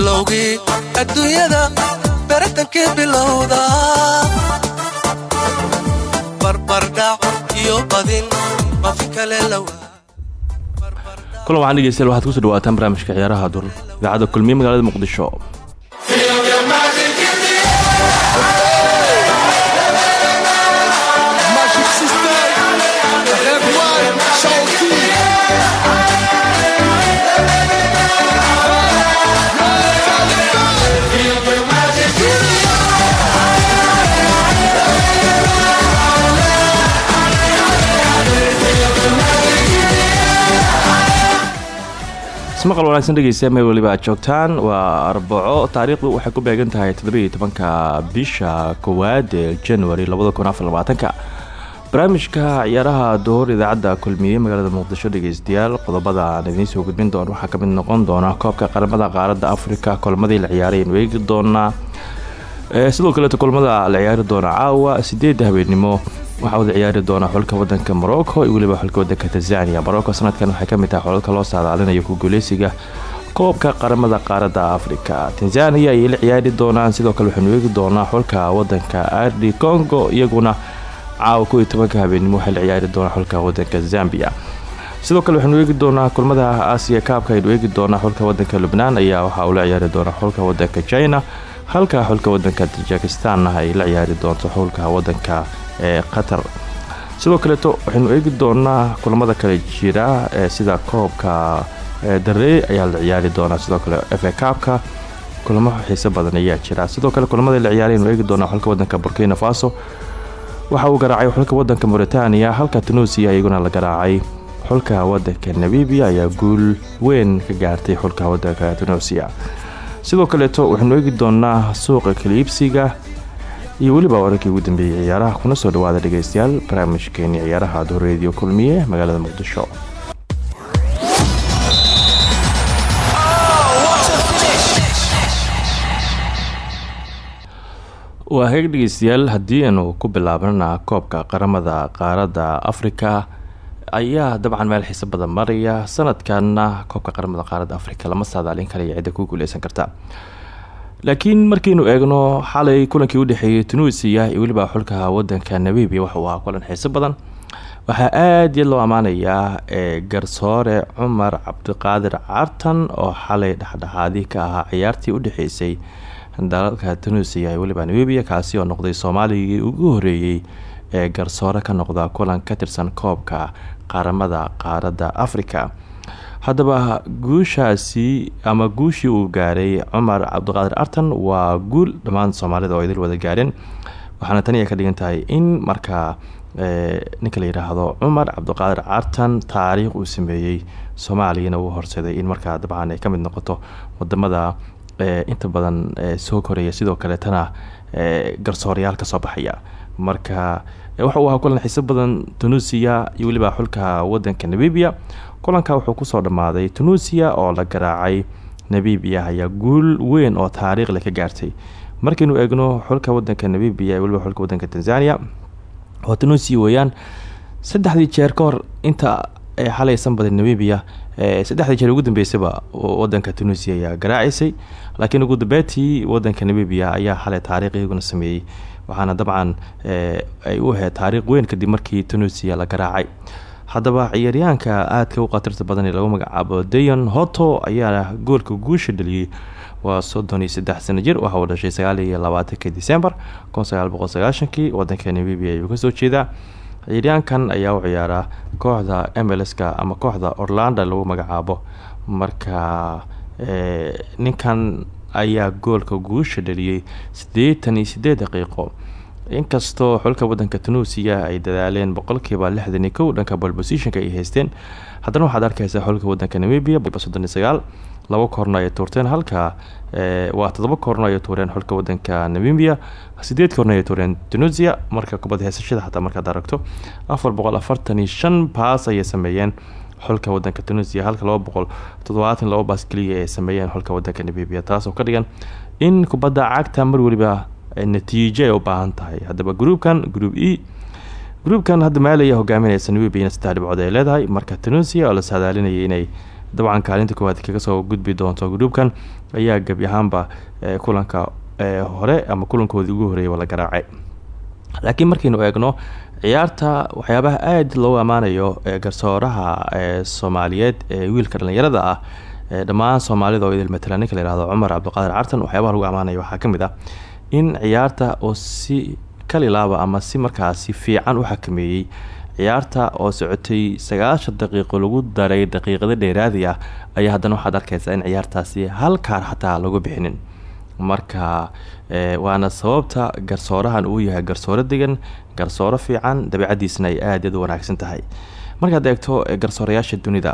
bilowgii adduunyada baratankii bilowda. Barbardhac iyo badin baafin kale lawaa kulan waxaan dhegeystayaal waxaad ku soo dhawaataan barnaamijka ciyaaraha dur idaacadda kulmiye magaalada muqdisho ismaqal wanaagsan dhegeystayaa meel weliba joogtaan. Waa arbaco taariikhdu waxay ku beegan tahay toddobiiyo tobanka bisha koowaad ee january labada kun afar labaatanka. Barnaamijka ciyaaraha door idaacadda kulmiye magaalada muqdisho dhegeystayaal qodobada aan idiin soo gudbin doono waxaa ka mid noqon doona koobka qaramada qaaradda afrika kulmadii la ciyaaray aynu eegi doonaa. Sidoo kaleeto kulmada la ciyaari doona caawa sideedda habeenimo waxaa wada ciyaari doona xulka wadanka morocco iyo weliba xulka wadanka tanzania morocco sanadkan waxay ka mid tahay xolalka loo saadaalinayo ku guuleysiga koobka qaramada qaaradda afrika. Tanzania ayay la ciyaari doonaan sidoo kale waxaynu eegi doonaa xulka wadanka ardi congo iyaguna caawa ko iyo tobanka habeenimo waxay la ciyaari doonaa xulka wadanka zambia. Sidoo kale waxaynu eegi doonaa kulmada aasiya kaabka aynu eegi doonaa xulka wadanka lubnaan ayaa waxa uu la ciyaari doonaa xulka wadanka china halka xulka wadanka tajikistan ay la ciyaari doonto xulka wadanka ee qatar. Sidoo kaleeto waxaynu eegi doonaa kulamada kale jira sida koobka darey ayaa la ciyaari doonaa. Sidoo kale efa kaabka kulamo xiise badan ayaa jira. Sidoo kale kulamada la ciyaaray aynu eegi doonaa xulka wadanka burkina faso. Waxa uu garaacay xulka wadanka mauritania halka tunuusiya iyaguna la garaacay xulka wadanka namibia ayaa guul weyn ka gaartay xulka wadanka tunuusiya sidoo kaleeto waxaynu eegi doonaa suuqa kaliibsiga iyo weliba wararkii ugu dambeeyey ciyaaraha kuna soo dhawaada dhegeystayaal barnaamijkeeni ciyaaraha doreediyo kulmiye magaalada muqdisho. Waa heeg haddii aanu ku bilaabnana koobka qaramada qaaradda afrika ayaa dabcan meel xiise badan maraya. Sanadkanna koobka qaramada qaaradda afrika lama saadaalin karaya cidda ku guuleysan karta. Laakiin markaynu eegno xalay kulankii udhexeeyey tunuusiya iyo weliba xulka wadanka namibia waxauu ahaa kulan xiise badan. Waxaa aada iyo loo ammaanayaa garsoore cumar cabdiqaadir cartan oo xalay dhexdhexaadi ka ahaa ciyaartii udhexeysay dalalka tunuusiya iyo weliba namibia kaasi oo noqday soomaaligii ugu horeeyey ee garsoore ka noqda kulan ka tirsan koobka qaramada qaaradda africa haddaba guushaasi ama guushii uu gaaray cumar cabdiqaadir artan waa guul dhammaan soomaalida oo idil wada gaareen. Waxaana tani ay ka dhigan tahay in markaa ninka la yidhaahdo cumar cabdiqaadir cartan taariikh uu sameeyey soomaaliyana uu horseeday in markaa dabcan ay ka mid noqoto waddamada inta badan soo koreeya sidoo kaleetana garsoorayaal ka soo baxaya marka waxa uu ahaa kulan xiiso badan tunuusiya iyo weliba xulka wadanka namibia. Kulanka wuxuu ku soo dhammaaday tunuusiya oo la garaacay. Namibia ayaa guul weyn oo taariikhle ka gaartay. Markaynu eegno xulka wadanka namibia iyo weliba xulka wadanka tanzania oo tunuusiya weeyaan. Saddexdii jeer ka inta xalaysan badan namibia saddexdii jeer ugu dambeysaba wadanka tunuusiya ayaa garaacisay laakiin ugu dambeyntii wadanka namibia ayaa xalay taariikh iyaguna sameeyey waxaana dabcan ay u ahayd taariikh weyn kadib markii tunuusiya la garaacay. Haddaba ciyaaryahanka aadka u khatarta badan ee lagu magacaabo dayon hoto ayaa goolka guusha dhaliyey waa soddon iyo saddex sano jir waxa uu dhashay sagaal iyo labaatanki december kun sagaal boqol sagaashankii. Wadanka namibia ayuu ka soo jeedaa. Ciyaaryahankan ayaa u ciyaara kooxda mlska ama kooxda orlando lagu magacaabo. Marka ninkan ayaa goolka guusha dhaliyey siddeetan daqiiqo inkastoo xulka wadanka tunuusiya ay dadaaleen boqolkiiba lixdan iyo kow dhanka bolpositionka ay haysteen haddana waxaad arkaysaa xulka wadanka namibia soddon iyo laba koorna ay tuurteen halka waa todoba koorna ay tuureen xulka wadanka namibia sideed koorna ay tuureen tunisia marka kubad heysashada xataa markaad aragto afar boqol afartan sameeyeen xulka wadanka tunisia halka laba boqol toddobaatan laba baas keliya ay sameeyeen xulka wadanka namibia taasoo ka dhigan in kubadda cagta mar weliba natiijo ay u baahan tahay. Haddaba groupkan group e groupkan hadda maali ayaa hogaaminaysa namibia saddex dhibcood ay leedahay. Marka tunisia oo la saadaalinayay inay dabcan kaalinta koowaad kaga soo gudbi doonto groupkan ayaa gebi ahaanba kulanka hore ama kulankoodii ugu horeeyay la garaacay. Laakiin markaynu eegno ciyaarta waxyaabaha aada loogu ammaanayo garsooraha soomaaliyeed ee wiilka dhalinyarada ah dhammaan soomaalida oo idil matala ninka la yihahdo cumar cabdiqaadir cartan waxyaabaha lagu ammaanayo waxaa ah in ciyaarta oo si kalilaaba ama si markaasi fiican u xakameeyey ciyaarta oo socotay sagaashan daqiiqo lagu daray daqiiqada dheeraadi ah ayaa haddana waxaad arkaysaa in ciyaartaasi hal kaar xataa lagu bixinin. Marka waana sababta garsoorahan uu yahay garsooro degan garsooro fiican dabeicadiisna ay aada u wanaagsan tahay. Markaad eegto garsoorayaasha dunida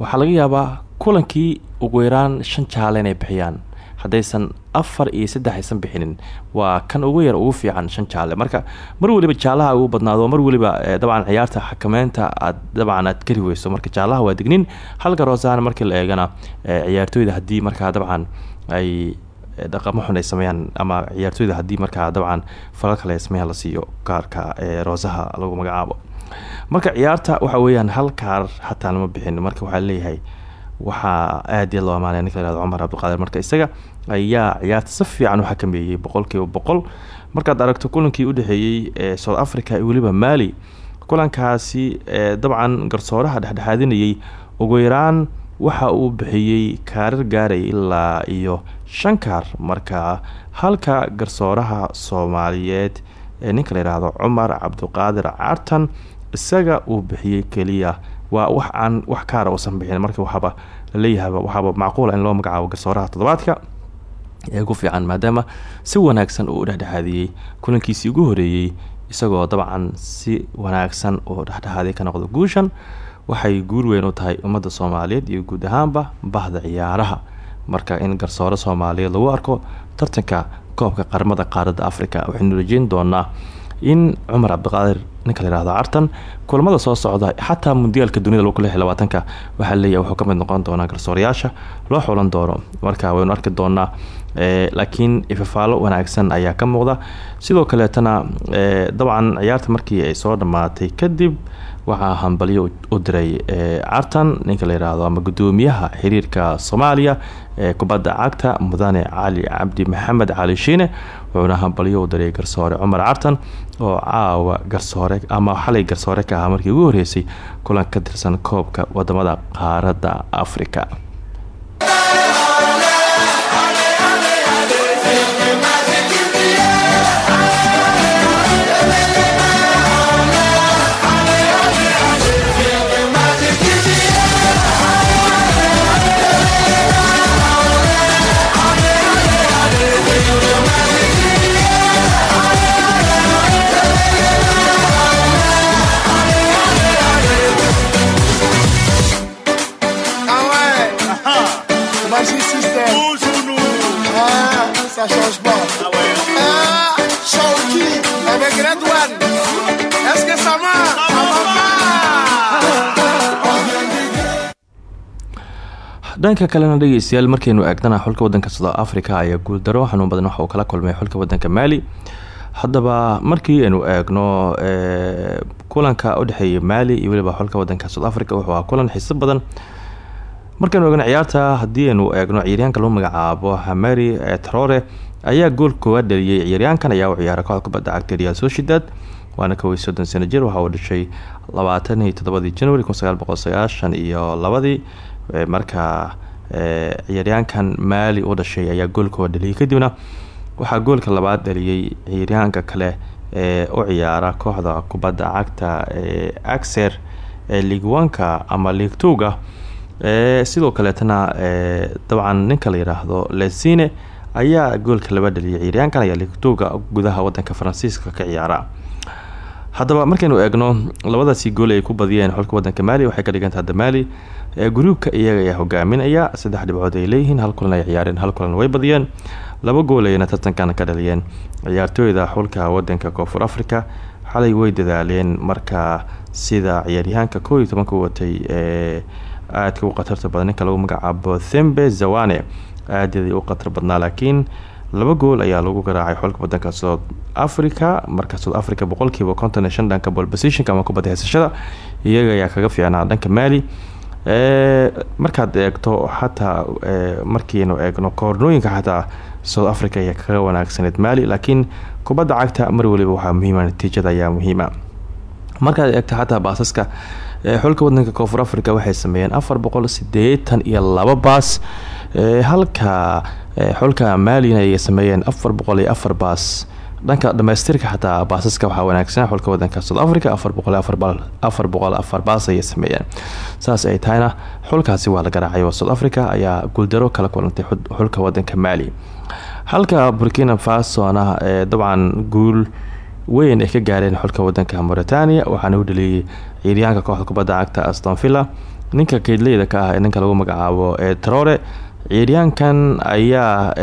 waxaa laga yaabaa kulankii ugu yaraan shan jaale inay bixiyaan haddaysan afar iyo saddex aysan bixinin waa kan ugu yar ugu fiican shan jaale marka mar weliba jaalaha ugu badnaado mar weliba dabcan ciyaarta xakameynta aad dabcan aad geli weyso marka jaalaha waa dignin halka roosaan markii la eegana ciyaartooyda haddii markaa dabcan ay dhaqamo xun ay sameeyaan ama ciyaartooyda haddii markaa dabcan falal kale sameeyaan la siiyo kaarka roosaha lagu magacaabo. Marka ciyaarta waxa weeyaan hal kaar lama bixin. Marka waxaa leeyahay waxaa aad iyo loo amaanaya ninka la yhahdo cumar cabdiqaadir marka isaga ayaa ciyaarta si fiican u xakameeyey boqolkiiba boqol. Markaad aragto kulankii udhexeeyey ee south africa iyo weliba mali kulankaasi dabcan garsooraha dhexdhexaadinayay ugu yaraan waxa uu bixiyey kaarar gaaray ilaa iyo shan kaar marka halka garsooraha soomaaliyeed ee ninka la yidhaahdo cumar cabdiqaadir cartan isaga uu bixiyey keliya waa wax aan wax kaara uusan bixin. Marka waxaaba laleeyahaba waxaaba macquula in loo magacaabo garsooraha toddobaadka ee ku fiican maadaama si wanaagsan uu u dhexdhexaadiyey kulankiisii ugu horeeyey isagoo dabcan si wanaagsan uu dhexdhexaadiy ka noqdo guushan waxay guur weyn u tahay ummadda soomaaliyeed iyo guud ahaanba bahda ciyaaraha. Marka in garsoore soomaaliyeed lagu arko tartanka koobka qaramada qaaradda africa waxaynu rajeyn doonaa in cumar cabdiqaadir ninka la yihahdo cartan kulamada soo socda xataa mundiyaalka dunida labaatanka waxaa leeyahay wuxuu ka mid noqon doonaa garsoorayaasha loo xulan doono. Marka waynu arki doonaa laakiin ifafaalo wanaagsan ayaa ka muuqda. Sidoo kaleetana dabcan ciyaarta markii ay soo dhammaatay kadib waxaa hambalyo u diray cartan ninka la yihahdo ama gudoomiyaha xiriirka soomaaliya ee kubadda cagta mudane cali cabdi maxamed cali shiine wuxuuna hambalyo u diray garsoore cumar cartan oo caawa garsoore ama xalay garsoore ka ahaa markii ugu horeysay kulan ka tirsan koobka waddamada qaaradda africa dhanka kalena dhegeystayaal markaynu eegnana xulka wadanka south africa ayaa guuldaro xanuun badan waxa uu kala kulmay xulka wadanka mali. Haddaba markii aynu eegno kulanka udhexeeya mali iyo weliba xulka wadanka south africa wuxuu ahaa kulan xiiso badan. Markaynu eegno ciyaarta haddii aynu eegno ciyaaryaanka lagu magacaabo hamari trore ayaa gool koowaad dhaliyey ciyaaryaankan ayaa u ciyaaray kooxda kubadda cagta real sociedad waana kowii soddon sano jir waxa uu dhashay labaatan iyo sagaashan iyo labadii markaa ciyaaryaankan maali u dhashay ayaa gool koowaad dhaliyey kadibna waxaa goolka labaad dhaliyey ciyaaryaanka kale ee u ciyaara kooxda kubadda cagta ee axer ee liigwanka ama liig tuga sidoo kaleetana dabcan ninka la yidhaahdo lesine ayaa goolka laba dhaliyay. Ciyaaryaankan ayaa ligtuuga gudaha wadanka faransiiska ka ciyaara haddaba markaynu eegno labadaasi gool ay ku badiyeen xulka wadanka maali waxay ka dhiganta hadda maali gruubka iyaga ayaa hogaaminaya. Saddex dhibcood ay leeyihiin hal kulan ay ciyaareen hal kulan way badiyeen. Laba gool ayna tartankan ka dhaliyeen. Ciyaartooyda xulka wadanka koonfur africa xalay way dadaaleen. Marka sida ciyaaryahaanka koo iyo tobanka watay ee aadka u khatarta badan ninka lagu magacaabo thembe zawane aadadii u khatar badnaa laakiin laba gool ayaa lagu garaacay xulka wadanka south africa. Marka south africa boqolkiiba konton iyo shan dhanka bol positionka ama kubadda haysashada iyaga ayaa kaga fiicnaa dhanka maali markaad eegto xataa markiinu eegno koornooyinka xataa south africa ayaa kaga wanaagsaneed maali laakiin kubadda cagta mar waliba waxaa muhiima natiijada ayaa muhiima. Markaad eegto xataa baasaska xulka wadanka koonfur africa waxay sameeyeen afar boqol sideetan iyo laba baas. Halka xulka maalina ay sameeyeen afar boqol iyo afar baas. Dhanka dhamaystirka xataa baasaska waxaa wanaagsan xulka wadanka south africa afar boqol afar boqol afar baas ayay sameeyeen. Saas ay tahayna xulkaasi waa la garaacay oo africa ayaa guuldaro kala kulantay xulka wadanka maali halka burkina fasona ee dabcan guul weyn ay ka gaareen xulka wadanka mauritania waxaana u dhaliyay ciiryaanka kooxda kubadda cagta astonvilla ninka keydleyda ka ah ninka lagu magacaabo ee ciiryaankan ayaa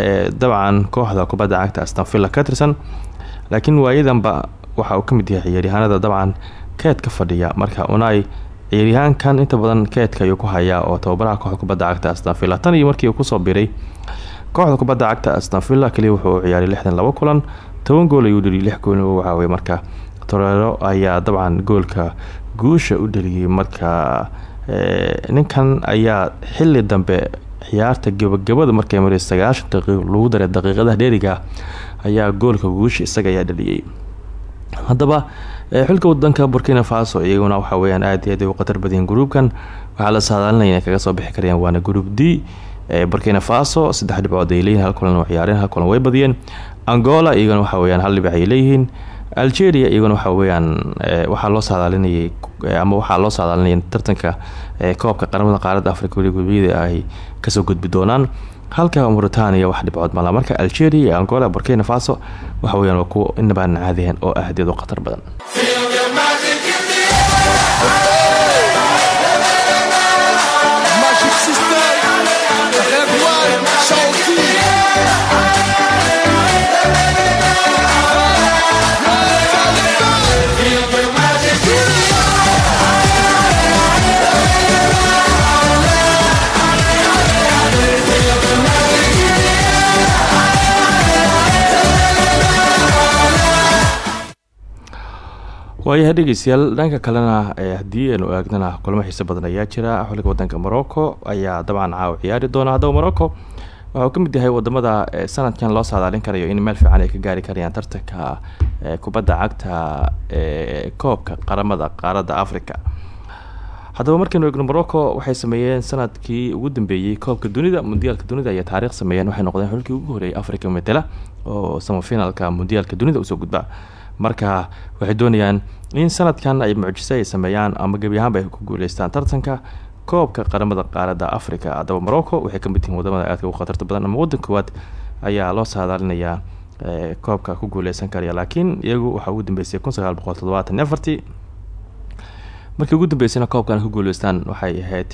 dabcan kooxda kubadda cagta astonvilla ka tirsan laakiin waayadanba waxa uu ka mid yahay ciyaaryahaanada dabcan keedka fadhiya. Marka unai ciyaaryahaankan inta badan keedka ayuu ku hayaa oo tababaraha kooxda kubadda cagta astonvilla tan iyo markii uu ku soo biray kooxda kubadda cagta astonvilla kaliya wuxuu ciyaaray lixdan laba kulan toban gool ayuu dheliyay lix gool waxaawey marka torero ayaa dabcan goolka guusha u dheliyay marka ninkan ayaa xili dambe ciyaarta gabagabada markay maray sagaashan daqiiq lagu daray daqiiqadaha dheeriga ayaa goolka guusha isaga ayaa dhaliyay. Haddaba xulka wadanka burkina faso iyaguna waxa weyaan aad iyo aad u khatar badiyeen gruubkan waxaa la saadaalinaya inay kaga soo bixi karayaan waana gruub d burkina faso saddex dhibcood ay leeyihiin hal kulan ciyaareen hal kulan way badiyeen. Angola iyagana waxa weyaan hal dhibic ay leeyihiin. Algeria iyaguna waxa weyaan waxaa loo saadaalinayay ama waxaa loo saadaalinaya tartanka koobka qaramada qaaradda africa weli gudbiyada ay ka soo gudbi doonaan. Halka mauritania wax dhibcood mala marka algeria iyo angola burkina faso waxa weyaan waa kuwa inabaan caadihan oo ahdeed u khatar badan waayahay dhegeystayaal dhanka kalena haddii aynu eegnana kulamo xiise badan ayaa jira. Xulka wadanka morocco ayaa dabcan caawa ciyaari doona haddaba morocco waxauu ka mid yahay waddamada sanadkan loo saadaalin karayo in meel fiican ay ka gaari karayaan tartanka kubadda cagta ee koobka qaramada qaaradda africa haddaba markaynu eegno morocco waxay sameeyeen sannadkii ugu dambeeyey koobka dunida mundiyaalka dunida ayaa taariikh sameeyeen waxay noqdeen xulkii ugu horeeyay africa metela oo samafinaalka mundiyaalka dunida u soo gudba marka waxay doonayaan in sanadkan ay mucjiso ay sameeyaan ama gebi ahaanba ay ku guuleystaan tartanka koobka qaramada qaaradda africa haddaba morocco waxay ka mid yihiin waddamada aadka ugu khatarta badan ama waddan koowaad ayaa loo saadaalinayaa koobka ku guuleysan karaya laakiin iyagu waxaa ugu dambeysay kun sagaal markii ugu dambeysayna koobkan ku guuleystaan waxay ahayd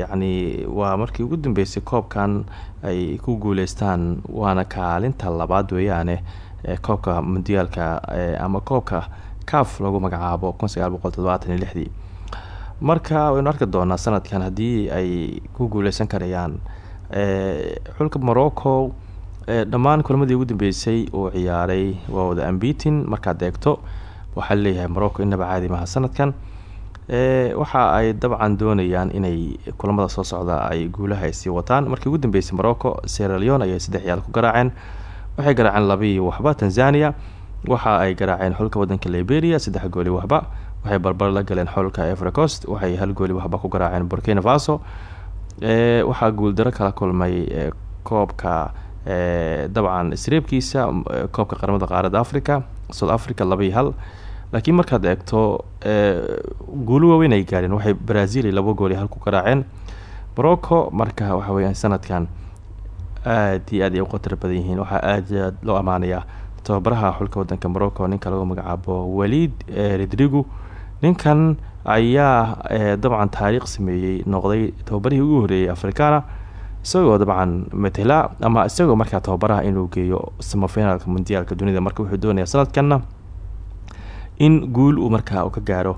yacni waa markii ugu dambeysay koobkan ay ku guuleystaan waana kaalinta labaad weeyaane koobka mundiyaalka ama koobka caf lagu magacaabo kun sagaal marka waynu arki doonaa sanadkan haddii ay ku guuleysan karayaan xulka morocco dhammaan kulamadii ugu dambeysay uu ciyaaray waa wada ambitin. Markaad eegto waxaa leeyahay morocco inaba caadi maha sanadkan waxa ay dabcan doonayaan inay kulamada soo socda ay guulaha sii wataan. Markii ugu dambeysay morocco seraleon ayay saddex ciyaal ku garaaceen waxay garaaceen labii waxba tanzania waxa ay garaaceen xulka wadanka liberia saddex gooli waxba waxay barbar la galeen xulka evercost waxay hal gooli waxba ku garaaceen burkina faso. Waxaa guuldaro kala kulmay koobka dabcan isreebkiisa koobka qaramada qaaradda africa south africa labii hal. Laakiin markaad eegto guulo waaweyn ay gaareen. Waxay brazil laba gooli hal ku garaaceen. Morocco marka waxa weya sanadkan aada iyo aad ay u khatar badan yihiin. Waxaa aad aad loo ammaanayaa tababaraha xulka wadanka morocco ninka lagu magacaabo waliid rodrigo. Ninkan ayaa dabcan taariikh sameeyey noqday tababarihii ugu horeeyay africana isagoo dabcan matela ama isagoo markaa tababaraha inuu geeyo samafinaalka mundiyaalka dunida. Marka wuxuu doonaya sanadkanna in guul uu markaa ka gaaro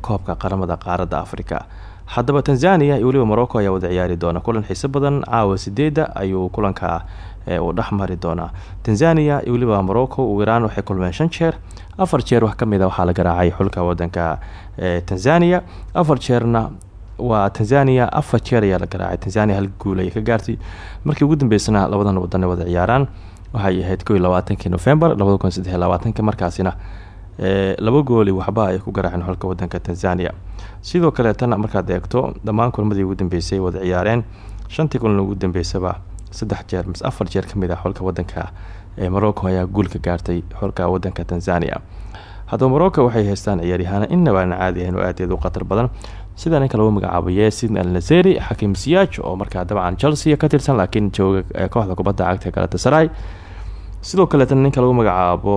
koobka qaramada qaaradda africa haddaba tanzania iyo weliba morocco ayaa wada ciyaari doona. Kulan xiiso badan caawa sideeda ayuu kulanka uu dhex mari doonaa. Tanzania iyo weliba morocco ugu yaraan waxay kulmeen shan jeer. Afar jeer wax ka mid a waxaa la garaacay xulka wadanka tanzania afar jeerna waa tanzania afar jeer ayaa la garaacay tanzania hal guul ayay ka gaartay. Markii ugu dambeysana labadan wadan ay wada ciyaaraan. Waxay ahayd ko iyo labaatankii markaasina laba gooli waxba ay ku garaaceen xulka wadanka tanzania sidoo kaleetana markaad eegto dhammaan kulmadii ugu dambeysay wada ciyaareen. Shantii kulan ugu dambeysaba saddex jeer mise afar jeer ka mid ah xulka wadanka morocco ayaa guul gaartay xulka wadanka tanzania haddaba morocco waxay haystaan ciyaaryahaana inaba aan caadi ahayn oo aadeed u khatar badan. Sida ninka lagu magacaabo yesin al naseri xakim siyaaj oo markaa dabcan chelsea ka tirsan laakiin jooga kooxda kubadda cagta galatasaray sidoo kaleetana ninka lagu magacaabo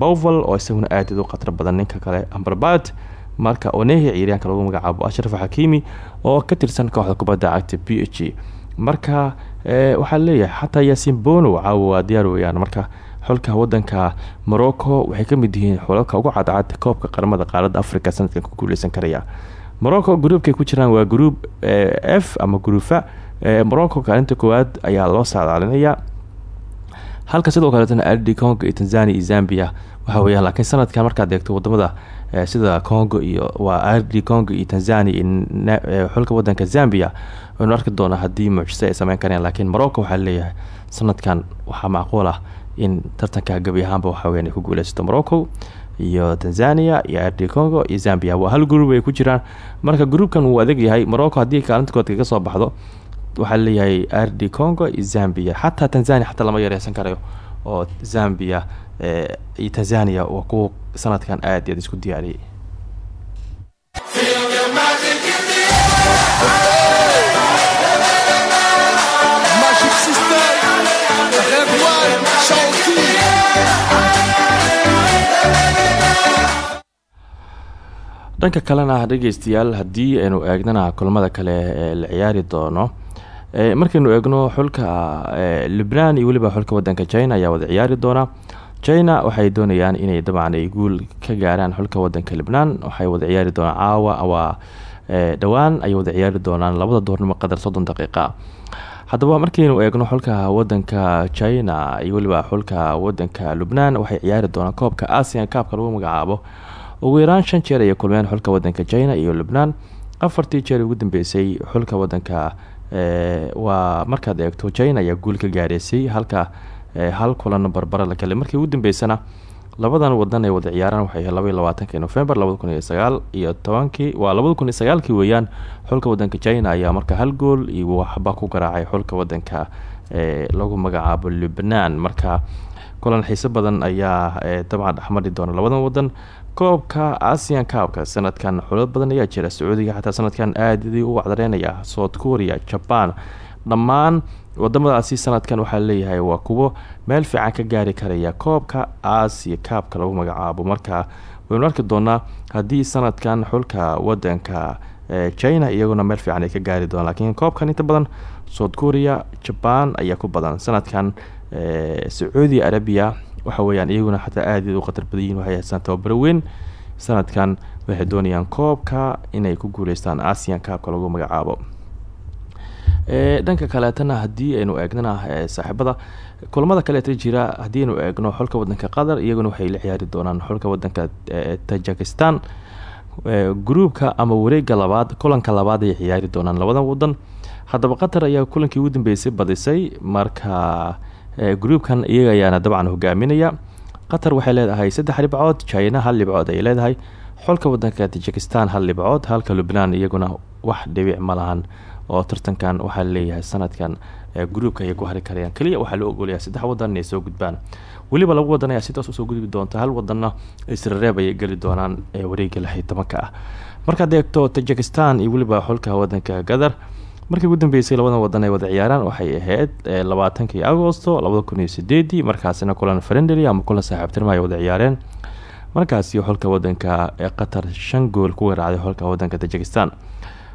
bovel oo isaguna aadeed u khatar badan ninka kale amberbat marka onehi ciyaaryaanka lagu magacaabo ashraf xakimi oo ka tirsan kooxda kubadda cagta b h marka waxaa leeyahay xataa yasin bono caawa diyaar weyaan marka xulka wadanka morocco waxay ka mid yihiin xulalka ugu cadcad koobka qaramada qaaradda africa sanadkan ku guuleysan karaya. Morocco gruubkay ku jiraan waa gruub f ama gruufa morocco kaalinta koowaad ayaa loo saadaalinaya halka sidoo kaleetana adi congo iyo tanzania iyo zambia waxa weyaan laakiin sanadkan markaad eegto waddamada sida congo iyo waa adi congo iyo tanzania iyo xulka wadanka zambia waynu arki doonaa haddii mucjise ay sameyn kareen laakiin morocco waxaa leeyahay sanadkan waxaa macquul ah in tartanka gebi ahaanba waxaweyan ay ku guuleysato morocco iyo tanzania iyo adi congo iyo zambia. Waa hal gruub ay ku jiraan. Marka gruubkan wuu adag yahay morocco haddii kaalinta kood kaga soo baxdo waxaa leeyahay ardi congo iyo zambia. Xataa tanzania xataa lama yareysan karayo. Oo zambia iyo tanzania waa kuwa sanadkan aad iyaad isku diyaariyay dhanka kalena dhegeystayaal haddii aynu eegnana kulamada kale ee la ciyaari doono markaynu eegno xulka lubnan iyo weliba xulka wadanka china ayaa wada ciyaari doona. China waxay doonayaan inay dabcan ay guul ka gaaraan xulka wadanka lubnan waxay wada ciyaari doonaan caawa waa dhowaan ayay wada ciyaari doonaan labada duurnimo qadar soddon daqiiqa. Haddaba markaynu eegno xulka wadanka china iyo weliba xulka wadanka lubnan waxay ciyaari doonaan koobka asian kaabka lagu magacaabo. Ugu yaraan shan jeer ayay kulmeen xulka wadanka china iyo lubnan afartii jeer ugu dambeysay xulka wadanka waa markaad eegto china ayaa guul ka gaareysay halka hal kulan barbara la kale markii ugu dambeysana labadan wadan ay wada ciyaaraan waxay laba iyo labaatanki november labada kun iyo sagaal iyo tobankii waa labada kun iyo sagaalkii weeyaan xulka wadanka china ayaa marka hal gool iyo waxba ku garaacay xulka wadanka lagu magacaabo lubnan marka kulan xiiso badan ayaa dabcan dhexmari doona labadan wadan koobka asian kaabka sanadkan xulad badan ayaa jira. Sacuudiga xataa sanadkan aadadii u wacdareynaya south korea jaban dhammaan wadamadaasi sanadkan waxaa leeyahay waa kuwo meel fiican ka gaari karaya koobka asia kaabka lagu magacaabo. Marka waynu arki doonaa haddii sanadkan xulka wadanka china iyaguna meel fiican ka gaari doonaan laakiin koobkan inta badan south korea jaban ayaa ku badan. Sanadkan sacuudi arabia waxa weyaan iyaguna xataa aadaed u khatar badanyihin waxay haystaan tababaro weyn. Sanadkan waxay doonayaan koobka inay ku guuleystaan asian kaabka lagu magacaabo. Dhanka kaleetana haddii aynu eegnana saaxiibada kulamada kaleeta jira haddii aynu eegno xulka wadanka qatar iyaguna waxay la ciyaari doonaan xulka wadanka tajikistan. Gruubka ama wareega labaad kulanka labaad ay ciyaari doonaan labadan wadan haddaba qatar ayaa kulankii ugu dambeysay badisay marka gruubkan iyaga ayaana dabcan hogaaminaya. Qatar waxay leedahay saddex dhibcood china hal dhibcood ayay leedahay xulka wadanka tajikistan hal dhibcood halka lubnaan iyaguna wax dhibic ma lahan oo tartankan waxaa leeyahay sanadkan gruubka ayay ku hari karayaan. Keliya waxaa loo ogolaya saddex wadan inay soo gudbaan. Weliba laba wadan ayaa sidaas u soo gudbi doonta hal wadanna israreeb ayay geli doonaan wareega lixi tobanka ah. Tajikistan iyo weliba xulka wadanka qatar markii ugu dambeysay labada wadan ay wada ciyaaraan waxay ahayd labaatankii agosto labada kun iyo sideedii markaasina kulan frendely ama kulan saaxiibtinimo ay wada ciyaareen. Markaasi xulka wadanka ee qatar shan gool ku garaacday xulka wadanka tajikistan.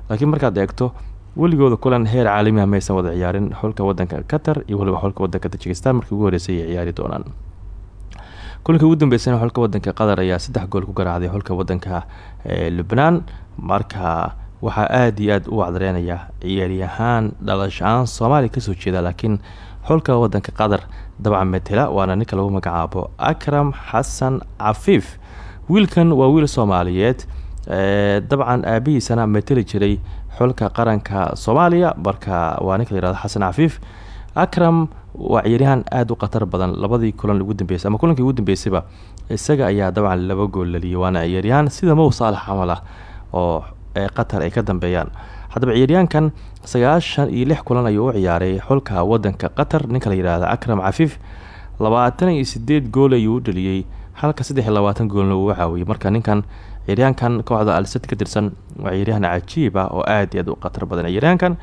Laakiin markaad eegto weligooda kulan heer caalamiha maysan wada ciyaarin xulka wadanka qatar iyo waliba xulka wadanka tajikistan markii ugu horeysay ay ciyaari doonaan. Kulanka ugu dambeysana xulka wadanka qatar ayaa saddex gool ku garaacday xulka wadanka lubnaan marka waxaa aada iyo aada u wacdareynaya ciyaaryahaan dhalasho-aan soomaaliya ka soo jeeda laakiin xulka wadanka qatar dabcan metela waana ninka lagu magacaabo akram xasan cafiif. Wiilkan waa wiil soomaaliyeed dabcan aabihiisana mateli jiray xulka qaranka soomaaliya. Marka waa ninka layihahdo xasan cafiif. Akram waa ciyaaryahaan aada u khatar badan labadii kulan ugu dambeysay ama kulankii ugu dambeysayba isaga ayaa dabcan laba gool laliyay waana ciyaaryahaan sida mow saalax oo qatar ay ka dambeeyaan. Haddaba ciyaaryahankan sagaashan iyo kulan ayuu u ciyaaray xulka wadanka qatar. Ninka la yidhaahda akram cafiif labaatan gool ayuu u halka saddex iyo labaatan goolna uu caawiyey marka ninkan ciyaaryahankan kooxda alsad ka tirsan waa ciyaaryahan cajiib ah oo aada iyo aad u khatar badan. Ciyaaryahankan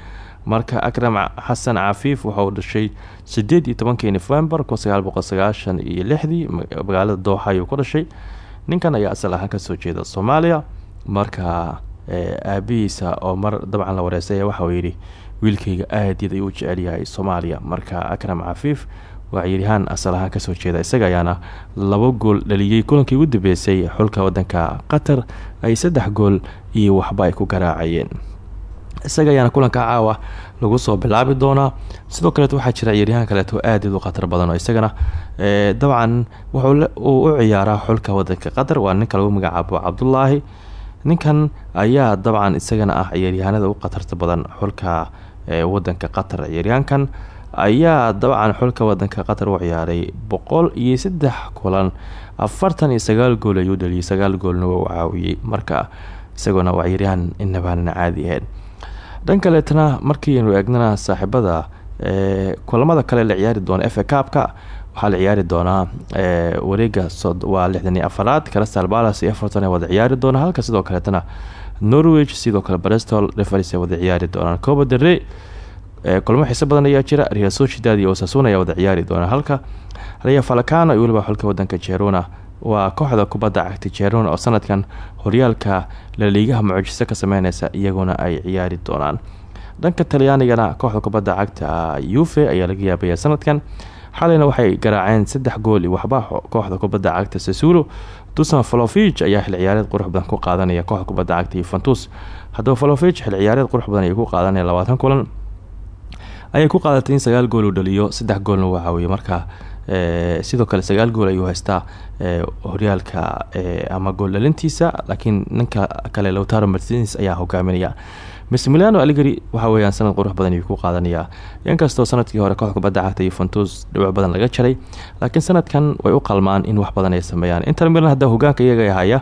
marka akram xasan cafiif waxa uu dhashay sideed iyo tobankii magaalada dooxa ayuu ku dhashay. Ninkan ayaa asal ahaan ka soo jeeda soomaaliya. Marka aabihiisa oo mar dabcan la wareystay waxa uu yidhi wiilkayga aad yaad ayuu u jecel yahay soomaaliya. Marka akram cafiif waa ciyaaryahaan asal ahaan ka soo jeeda isaga ayaana laba gool dhaliyey kulankii ugu dambeysay xulka wadanka qatar ay saddex gool iyo waxba ay ku garaacayeen. Isaga ayaana kulanka caawa lagu soo bilaabi doonaa. Sidoo kaleeto waxaa jira ciyaaryahaan kaleeto aad u khatar badan oo isagana dabcan wuxuu u ciyaaraa xulka wadanka qatar. Waa ninka lagu magacaabo cabdulaahi ninkan ayaa dabcan isagana ah ciyaaryahanada u khatarta badan xulka wadanka qatar. Ciyaaryahankan ayaa dabcan xulka wadanka qatar u ciyaaray boqol iyo saddex kulan. Afartan iyo sagaal gool ayuu dhaliyay sagaal goolna waa u marka isagoona waa ciyaaryahan inabaanana caadi ahayn dhan kaleetana markiinu eegnana saaxiibada kulamada kale la ciyaari doona efa kaabka waxaa la ciyaari doonaa wareega waa lixdan iyo afaraad crystal balas iyo everton ee wada ciyaari doona halka sidoo kaleetana norwich sidoo kale brestol referis ay wada ciyaari doonaan. Coba dere kulmo xiiso badan ayaa jira real sociedad iyo osasuna ayaa wada ciyaari doona halka rea falcano iyo weliba xulka wadanka jeruna waa kooxda kubadda cagta jeruna oo sanadkan horyaalka laliigaha mucjiso ka sameyneysa iyaguna ay ciyaari doonaan. Dhanka talyaanigana kooxda kubadda cagta yuve ayaa laga yaabaya sanadkan xalayna waxay garaaceen saddex gool iyo waxba kooxda kubadda cagta sasulo dusan falovig ayaa xil ciyaareed qurux badan ku qaadanaya kooxda kubadda cagta yuventus haddaba falovig xil ciyaareed qurux badan ayay ku qaadanaya labaatan kulan. Ayay ku qaadatay in sagaal gool uu dhaliyo saddex goolna uu caawiyo. Marka sidoo kale sagaal gool ayuu haystaa horyaalka ama gool dhalintiisa. Laakiin ninka kale lowtaro martins ayaa hogaaminaya mismiliano aligari waxa weyaan sanad qurux badan ayuu ku qaadanayaa. Inkastoo sannadkii hore koox kubadda cagta yuventus dhibac badan laga jaray laakiin sanadkan way u qalmaan in wax badan ay sameeyaan. Inter milan hadda hogaanka iyaga haya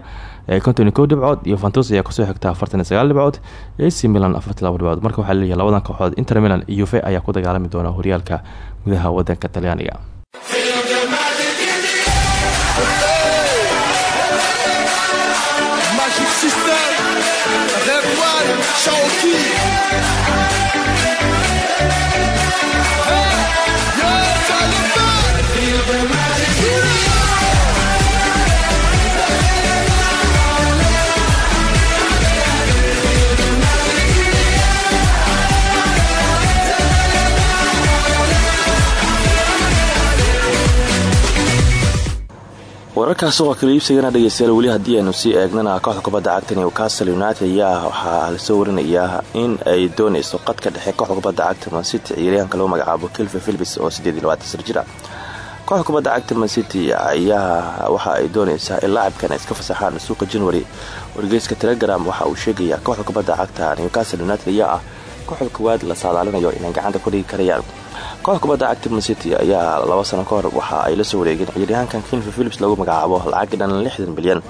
konton kow dhibcood yuventus ayaa ku soo xigta afartan iyo sagaal dhibcood ac milan afarti labo dhibcood marka waxaa leeyahay labadan kooxood inter milan iyo yuve ayaa ku dagaalami doona horyaalka gudaha wadanka talyaaniga wararkaas oo kala iibsagana dhegeystayaal weli haddii aynu sii eegnana kooxda kubadda cagta newcastle united ayaa waxaa la soo warinayaa in ay dooneyso qadka dhexe kooxda kubadda cagta mancity ciyaaryahanka lagu magacaabo kelvin philips oo sir jir ah kooxda kubadda cagta mancity ayaa waxa ay dooneysaa in laacibkan iska fasaxaan suuqa january. Wargeyska telegram waxa uu sheegayaa kooxda kubadda cagta newcastle united ayaa ah kooxda koowaad la saadaalinayo inay gacanta ku dhigi karayaan kooxda kubadda cagta mancity ayaa laba sano ka hor waxa ay la soo wareegeen ciyaaryahankan kelvin philips lagu magacaabo lacag dhan lixdan bilyan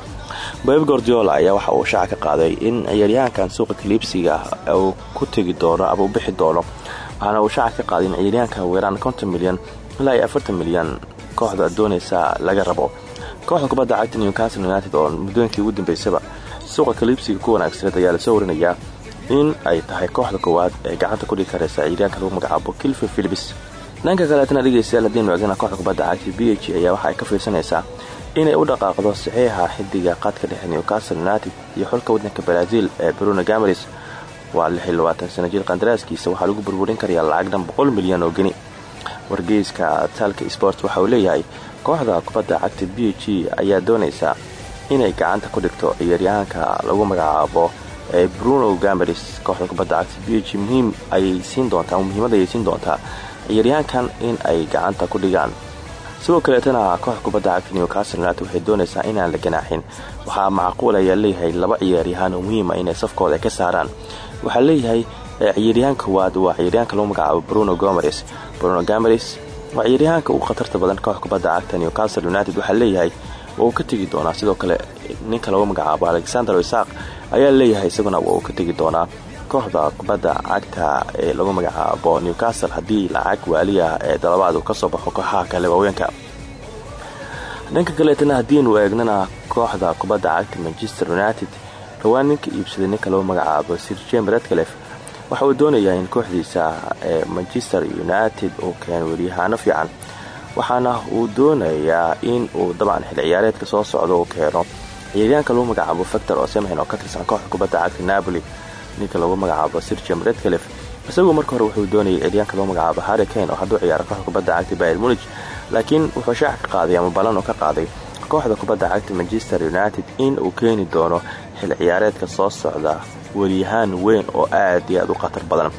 beb gordiola ayaa waxa uu shaaca ka qaaday in ciyaaryahankan suuqa kaliibsiga uu ku tegi doono ama u bixi doono waxaana uu shaaca ka qaaday in ciyaaryahanka weeraan konton milyan ilaa iyo afartan milyan kooxda dooneysa laga rabo. Kooxda kubadda cagta newcastle united oo muddooyinkii ugu dambeysaba suuqa kaliibsiga ku wanaagsaneed ayaa la soo warinayaa in ay tahay kooxda koowaad ee gacanta kudhigi karaysa ciyaaryaanka lagu magacaabo kilvin philips. Dhanka kaleetana dhegeystayaal haddiinu eegana kooxda kubadda cagta b h ayaa waxa ay ka fiirsanaysaa inay u dhaqaaqdo saxiixa xidiga qaadka dhexe newcastle united iyo xulka waddanka brazil ee bruno gamaris waa sana jir qandaraaskiisa waxaa lagu burburin karayaa lacag dhan boqol milyan oo geni. Wargeyska talka sport waxa uu leeyahay kooxda kubadda cagta b h ayaa doonaysa inay gacanta ku dhigto ciyaaryahaanka lagu magacaabo bruno gamaris kooxda kubadda cagta b h muhiim ayay siin doontaa muhiimad ayay siin doontaa ciyaaryahaankan in ay gacanta ku dhigaan. Sidoo kaleetana kooxda kubadda cagta newcastle united waxay doonaysaa inaan la ganaaxin. Waxaa macquul ayaa leeyahay laba ciyaaryahaan oo muhiima inay safkooda ka saaraan. Waxaa leeyahay ciyaaryahaan koowaad waa ciyaaryahanka lagu magacaabo bruno gomares bruno gomares waa ciyaaryahaanka ugu khatarta badan kooxda kubadda cagta newcastle united. Waxaa leeyahay waa ka tegi doonaa. Sidoo kale ninka lagu magacaabo alexander isaaq ayaa leeyahay isaguna waa uu ka tegi doonaa kooxda kubadda cagta ee lagu magacaabo newcastle haddii lacag waaliah ee dalabaad uu ka soo baxo kooxaha kale waaweenka dhanka kaleetana haddiinu eegnana kooxda kubadda cagta manchester united dhowaan ninka iibsaday ninka lagu magacaabo sir jem redclef waxa uu doonayaa in kooxdiisa ee manchester united uu keeno weriyahaano fiican waxaana uu doonayaa in uu dabcan xil ciyaareedka soo socdo uu keeno. Ciyaaryaanka lagu magacaabo factor oo samxin oo ka tirsan kooxda kubadda cagta napoli ninka lagu magacaabo sir jem redclef isaguo marka hore wuxuu doonayay ciyaaryaanka lagu magacaabo harri kane oo hadduu ciyaaro kooxda kubadda cagta bayr munig laakiin wuxuu shaac ka qaaday ama ballan oo ka qaaday kooxda kubadda cagta manchester united in uu keeni doono xil ciyaareedka soo socda weriyahaan weyn oo aad iyo aad u khatar badan.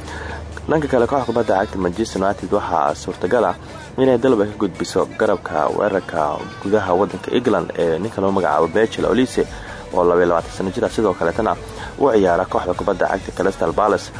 Dhanka kale kooxda kubadda cagta manchester united waxaa suurtagal ah inay dalba ka gudbiso garabka weerarka gudaha wadanka england ee ninka lagu magacaabo bechel olise oo sano jira sidoo kaleetana u ciyaara kooxda kubadda cagta calistal balace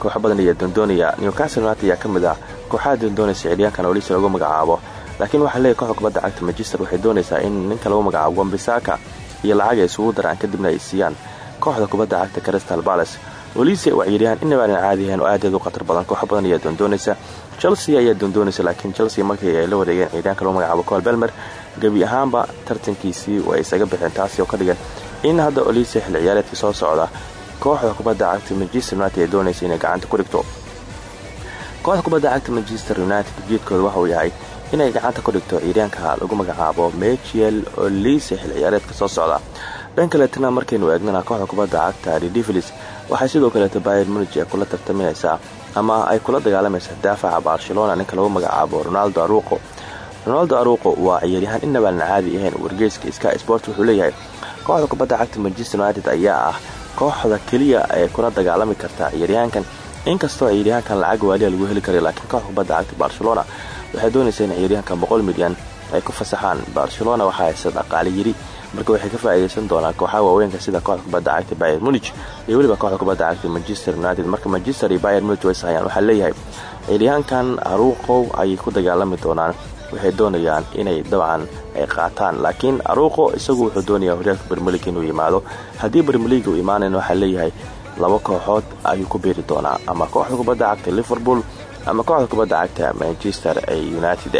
kooxo badan ayaa doondoonaya newcastle united ayaa ka mid ah kooxaha ciyaaryaankan olise lagu magacaabo. Laakiin waxaa leeyahy koxda kubadda cagta manchester waxay doonaysaa in ninka lagu magacaabo wambisaka iyo lacag ay isugu daraan kadibna ay siiyaan kooxda kubadda cagta cristal balace olise waa ciyaaryahaan inabaanan caadiyahaen oo aadaed u khatar badan. Kooxo badan ayaa doondoonaysa chelsea ayaa doondoonaysa laakiin chelsea markii ay la wareegeen ciyaaryaanka lagu magacaabo col belmer gebi ahaanba tartankiisii way isaga bixeen taasi oo ka dhigan in hadda olise xil ciyaareedka soo socda. Kooxda kubadda cagta manchester united ay doonaysa inay gacanta ku dhigto. Kooxda kubadda cagta manchester united ujeedkooda waxa uu yahay inay gacanta ku dhigto ciyaaryaanka lagu magacaabo mechiel olise xil ciyaareedka soo socda. Dhan kaleetana markaynu eegnana kooxda kubadda cagta redivlis waxay sidoo kaleeto bayer munij ee kula tartaminaysaa ama ay kula dagaalamaysaa daafaca barcelona ninka lagu magacaabo ronaldo aruqo ronaldo aruqo waa ciyaaryahaan inabaanan caadi ahayn. Wargeyska sky sport wuxuu leeyahay kooxda kubadda cagta manchester united ayaa ah kooxda keliya ee kula dagaalami karta ciyaaryahankan. Inkastoo ciyaaryahankan lacag waaliya lagu heli karay laakiin kooxda kubadda cagta barcelona waxay doonaysaa in ciyaaryahankan boqol milyan ay ku fasaxaan. Barcelona waxaa haysa dhaqaale yiri marka waxay ka faa'iidaysan doonaan kooxaha waaweynka sida kooxda kubadda cagta bayer munich iyo weliba kooxda kubadda cagta manchester united. Marka manchester iyo bayer munich way sahayaan waxaa leeyahay ciyaaryahankan aruuqow ayay ku dagaalami doonaan. Waxay doonayaan inay dabcan ay qaataan laakiin aruuqo isagu wuxuu doonayaa horyaalka bermelig inuu yimaado. Haddii bermelig uu imaanayna waxaa leeyahay laba kooxood ayuu ku beeri doonaa. Ama kooxda kubadda cagta liverpool ama kooxda kubadda cagta manchester united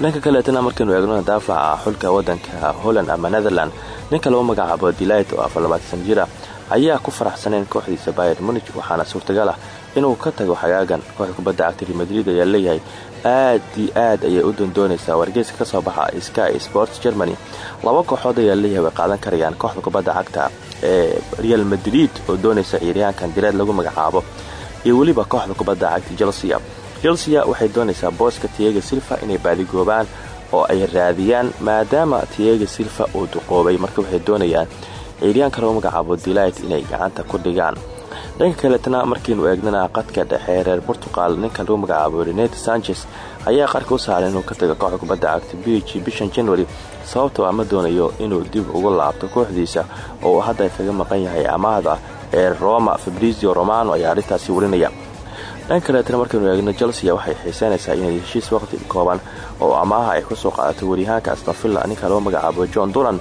dhanka kaleetana markaynu eegno daafaca xulka wadanka holland ama netherland ninka lagu magacaabo dilit oo afarlabaatan jira ayaa ku faraxsaneen kooxdiisa bayer munich waxaana suurtagal ah inuu ka tago xagaagan. Kooxda kubadda cagta real madrid ayaa leeyahay aad iyo aad ayay u doondoonaysaa wargeyska ka soo baxa sky sports germany. Laba kooxood ayaa leeyahay way qaadan karayaan kooxda kubadda cagta ee real madrid oo doonaysa ciyaaryahankan direed lagu magacaabo. Iyo weliba kooxda kubadda cagta chelsea chelsea waxay doonaysaa booska tiaga silva inay baadigoobaan oo ay raadiyaan maadaama tiaga silva uu duqoobay. Marka waxay doonayaan ciyaaryaanka lagu magacaabo dilit inay gacanta ku dhigaan. Dhanka kaleetana markiinu eegnana qadka dhexe reer portugal ninka lagu magacaabo renet sanchez ayaa qarka u saaran inuu ka tago kooxda kubadda cagta bg bishan january sababtoo ama doonayo inuu dib ugu laabto kooxdiisa oo uu hadda kaga maqan yahay amaahda ee roma. Fabrizio romano ayaa arrintaasi warinaya dhanka kaleetana markaynu eegno chelsea waxay xiiseynaysaa inay heshiis waqti kooban oo amaaha ay ku soo qaadato wariyahaanka astonvilla ninka lagu magacaabo john duran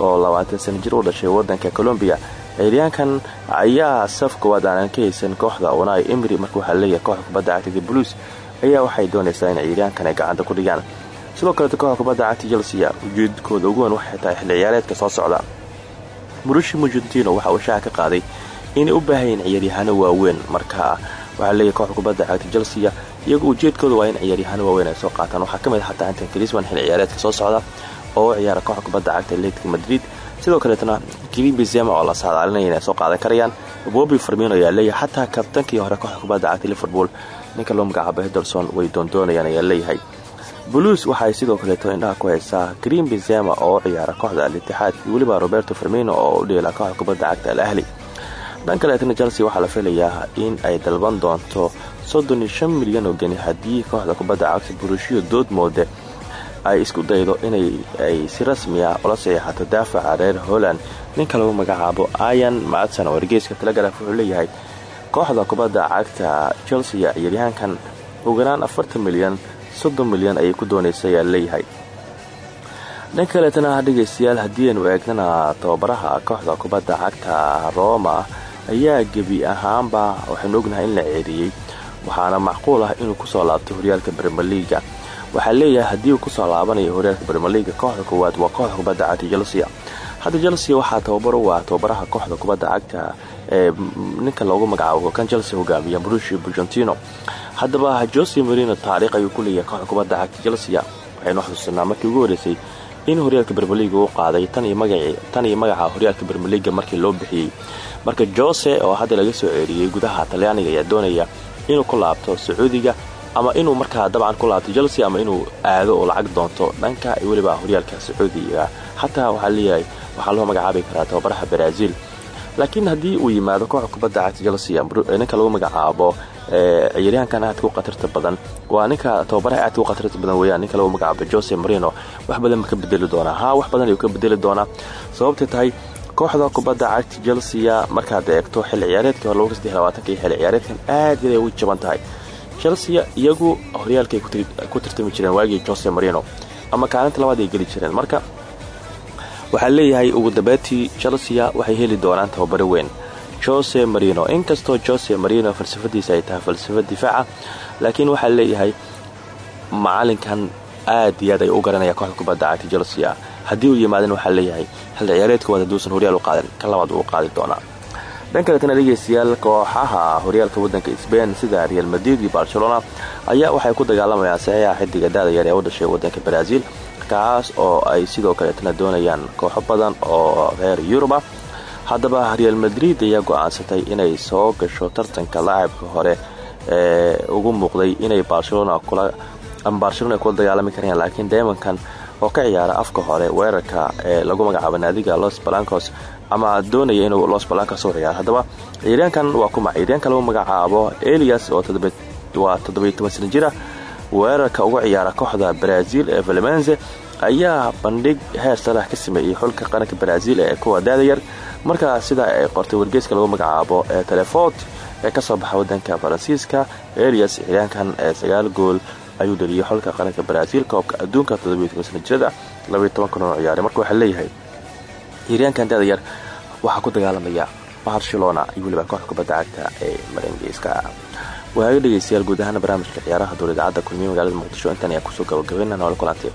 oo labaatan sana jir u dhashay wadanka colombiya ciyaaryaankan ayaa saf koowaad aanan ka haysan kooxda unai emry marka waxaa kooxda kubadda cagta the blues ayaa waxay doonaysaa in ciyaaryaankan ay gacanta ku dhigaan. Sidoo kaleeto kooxda kubadda cagta chelsea ujeedkooda ugu weyn waxay tahay xilli ciyaareedka soo socda. Murushi mujentino waxa uu shaaca ka qaaday inay u baahayiin ciyaaryahaano waaweyn marka waxaa leeyahy kooxda kubadda cagta chelsea iyagu ujeedkooda waa in ciyaaryahaano waaweyn ay soo qaataan. Waxaa ka mid a xataa anton crisman xil ciyaareedka soo socda oo ciyaara kooxda kubadda cagta atletica madrid. Sidoo kaleetna green bizema oo la saadaalinaya inay soo qaadan karayaan. Bobi farmino ayaa leeyahay xataa kabtankii hore kooxda kubadda cagta liverpool. Ninka loo magacaabo henderson way doondoonayaan ayaa leeyahay. Buluus waxaay sidoo kaleeto indhaha ku haysaa green bizema oo ciyaara kooxda al-itixaad iyo weliba roberto farmino oo u dheela kooxda kubadda cagta al ahli dhan kaleetna chelsea waxaa la filayaa in ay dalban doonto milyan oo geni. Haddii kooxda kubadda cagta burushiyo doodmoode ay isku daydo inay ay si rasmiya ula saxiixato daafaca reer holland ninka lagu magacaabo ayan madson oo wargeyska telegraf wuxuu leeyahay kooxda kubadda cagta chelsea ciyaaryahaankan uganaan afartan milyan soddon milyan ayay ku doonaysa ayaa leeyahay. Dhan kaleetana dhegaystayaal haddii aynu eegnana tababaraha kooxda kubadda cagta roma ayaa gebi ahaanba waxaynu ognahay in la ceeriyey waxaana macquul ah inuu ku soo laabto horyaalka bremeliga waxaa leeyahay haddii uu ku soo laabanayo horyaalka bremeliga kooxda koowaad waa kooxda kubadda cagta chelsea hadda chelsea waxaa tababar u ah tababaraha kooxda kubadda cagta ee ninka loogu magacaabo kan chelsea hogaamiya marushio burgentino haddaba jose marino taariikh ayuu ku leeyahay kooxda kubadda cagta chelsea waxaynu xusuusanaa markii ugu horeysay in horyaalka bremeliga uu qaaday tan iyo magaca horyaalka bremeliga markii loo bixiyey marka jose oo hadda laga soo ceeriyey gudaha talyaaniga ayaa doonaya inuu ku laabto sacuudiga ama inuu markaa dabcan ku laabto chelsea ama inuu aado oo lacag doonto. Dhanka weliba horyaalka sacuudiga. Xataa waxaa leeyahay waxaa loo magacaabi karaa tababaraha brazil. Laakiin haddii uu yimaado kooxda kubadda cagta chelsea ninka lagu magacaabo ciyaaryahankan aadka u khatarta badan waa ninka tababaraha aadka u khatarta badan weyaan ninka lagu magacaabo jose marino wax badan ka bedeli doonaa? Haa wax badan ayuu ka bedeli doonaa. Sababtay tahay kooxda kubadda cagta chelsea markaad eegto xilli ciyaareedkii hore iyo xilli ciyaareedkan aad yaday ugu jaban tahay. Chelsea iyagu horyaalkaay ku tartami jireen waagii jose marino ama kaalinta labaad ay geli jireen. Marka waxaa leeyahay ugu dambeyntii chelsea waxay heli doonaan tababaro weyn. Jose marino inkastoo jose marino falsafadiisa ay tahay falsafad difaaca laakiin waxaa leeyahay macalinkan aad iyo aad ay u garanaya kooxda kubadda cagta chelsea haddii uu yimaadin waxaa leeyahay xilli ciyaareedka waad hadduusan horyaal u qaadin kan labaad uu qaadi doonaa. Dhan kaletana dhegeystayaal kooxaha horyaalka waddanka sbain sida real madrid iyo barcelona ayaa waxay ku dagaalamayaan saxiixa xidiga daada yar ee u dhashay waddanka brazil kaas oo ay sidoo kaleetana doonayaan kooxo badan oo reer yuruba haddaba real madrid ayaa go'aansatay inay soo gasho tartanka laacibka hore ee ugu muuqday inay barcelona kula barcelona ay kula dagaalami karayaan laakiin deemankan oo ka ciyaara afka hore weerarka ee lagu magacaabo naadiga los balancos ama doonaya inuu los balancos u ciyaaro. Haddaba ciyaaryaankan waa kuma ciyaaryaanka lagu magacaabo elias oo waa toddobiyo sana jira weerarka uga ciyaara kooxda brazil ee valemense ayaa bandhig heer salax ka sameeyey xulka qaranka brazil ee kuwa daadayar markaa sidaa ay qortay wargeyska lagu magacaabo ee telefort ee ka soo baxa wadanka faransiiska elias ciyaaryaankan ee sagaal gool ayuu dhaliyay xulka qaranka brazil koobka adduunka sana jirada kun oo ciyaaray marka waxaa leeyahay ciyaaryaankan daadayar waxaa ku dagaalamaya barcelona iyo weliba kooxda kubadda cagta ee marengeyska waaga dhegeystayaal guud ahaan barnaamijka ciyaaraha dowla idaacadda kulmiye magaalada muqdisho. Intan ayaa ku soo gabagabayna noole kulantay